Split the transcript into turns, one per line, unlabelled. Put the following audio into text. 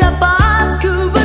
debatku